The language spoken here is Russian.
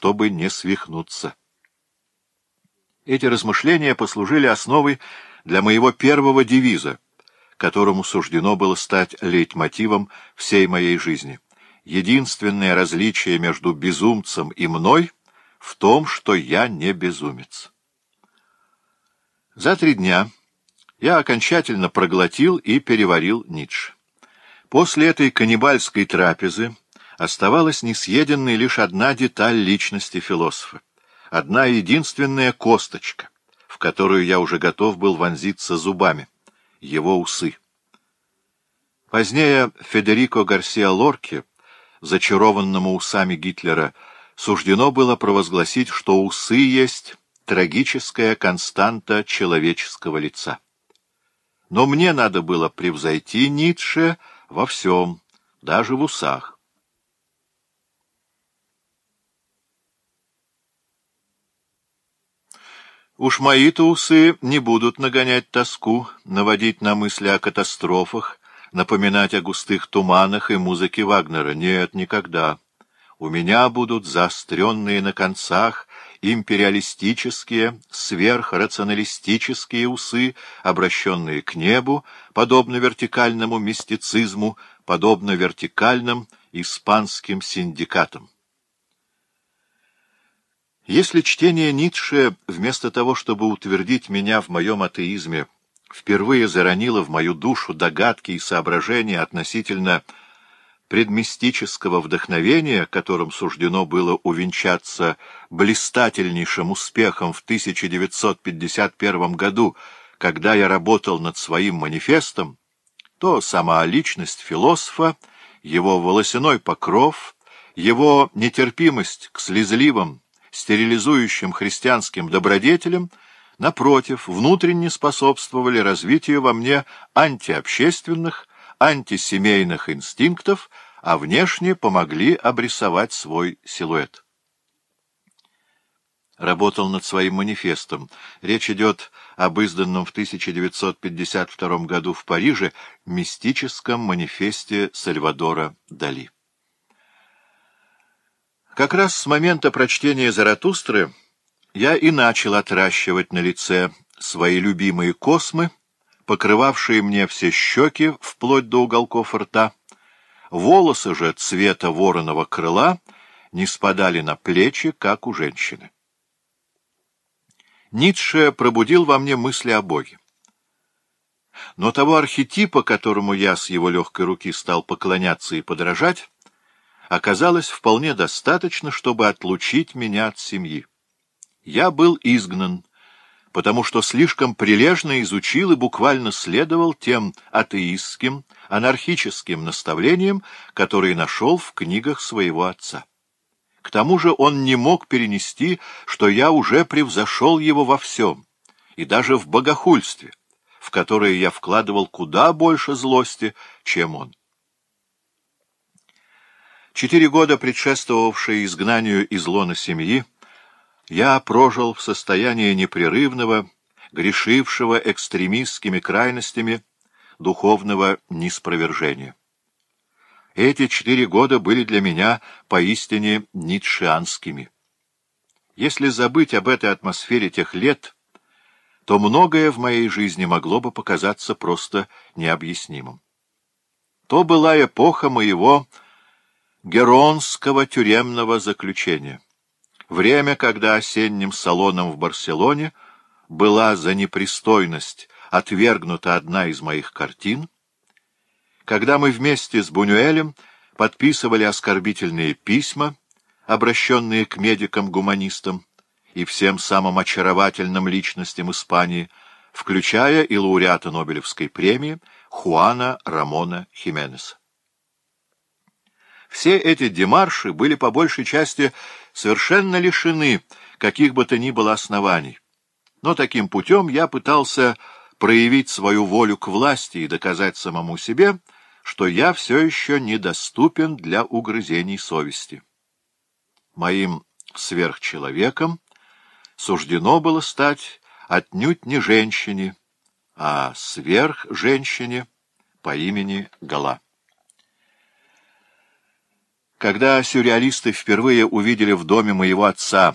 чтобы не свихнуться. Эти размышления послужили основой для моего первого девиза, которому суждено было стать лейтмотивом всей моей жизни. Единственное различие между безумцем и мной в том, что я не безумец. За три дня я окончательно проглотил и переварил Ницше. После этой каннибальской трапезы оставалась несъеденной лишь одна деталь личности философа, одна единственная косточка, в которую я уже готов был вонзиться зубами — его усы. Позднее Федерико Гарсиа Лорке, зачарованному усами Гитлера, суждено было провозгласить, что усы есть трагическая константа человеческого лица. Но мне надо было превзойти Ницше во всем, даже в усах. Уж мои-то усы не будут нагонять тоску, наводить на мысли о катастрофах, напоминать о густых туманах и музыке Вагнера. Нет, никогда. У меня будут заостренные на концах империалистические, сверхрационалистические усы, обращенные к небу, подобно вертикальному мистицизму, подобно вертикальным испанским синдикатам. Если чтение Ницше, вместо того, чтобы утвердить меня в моем атеизме, впервые заронило в мою душу догадки и соображения относительно предмистического вдохновения, которым суждено было увенчаться блистательнейшим успехом в 1951 году, когда я работал над своим манифестом, то сама личность философа, его волосяной покров, его нетерпимость к слезливым, стерилизующим христианским добродетелям, напротив, внутренне способствовали развитию во мне антиобщественных, антисемейных инстинктов, а внешне помогли обрисовать свой силуэт. Работал над своим манифестом. Речь идет об изданном в 1952 году в Париже мистическом манифесте Сальвадора Дали. Как раз с момента прочтения Заратустры я и начал отращивать на лице свои любимые космы, покрывавшие мне все щеки вплоть до уголков рта. Волосы же цвета вороного крыла не спадали на плечи, как у женщины. Ницше пробудил во мне мысли о Боге. Но того архетипа, которому я с его легкой руки стал поклоняться и подражать, оказалось вполне достаточно, чтобы отлучить меня от семьи. Я был изгнан, потому что слишком прилежно изучил и буквально следовал тем атеистским, анархическим наставлениям, которые нашел в книгах своего отца. К тому же он не мог перенести, что я уже превзошел его во всем, и даже в богохульстве, в которое я вкладывал куда больше злости, чем он. Четыре года, предшествовавшие изгнанию из лона семьи, я прожил в состоянии непрерывного, грешившего экстремистскими крайностями духовного неспровержения. Эти четыре года были для меня поистине ницшианскими. Если забыть об этой атмосфере тех лет, то многое в моей жизни могло бы показаться просто необъяснимым. То была эпоха моего Геронского тюремного заключения. Время, когда осенним салоном в Барселоне была за непристойность отвергнута одна из моих картин, когда мы вместе с Бунюэлем подписывали оскорбительные письма, обращенные к медикам-гуманистам и всем самым очаровательным личностям Испании, включая и лауреата Нобелевской премии Хуана Рамона Хименеса. Все эти демарши были по большей части совершенно лишены каких бы то ни было оснований. Но таким путем я пытался проявить свою волю к власти и доказать самому себе, что я все еще недоступен для угрызений совести. Моим сверхчеловеком суждено было стать отнюдь не женщине, а сверхженщине по имени Гала. Когда сюрреалисты впервые увидели в доме моего отца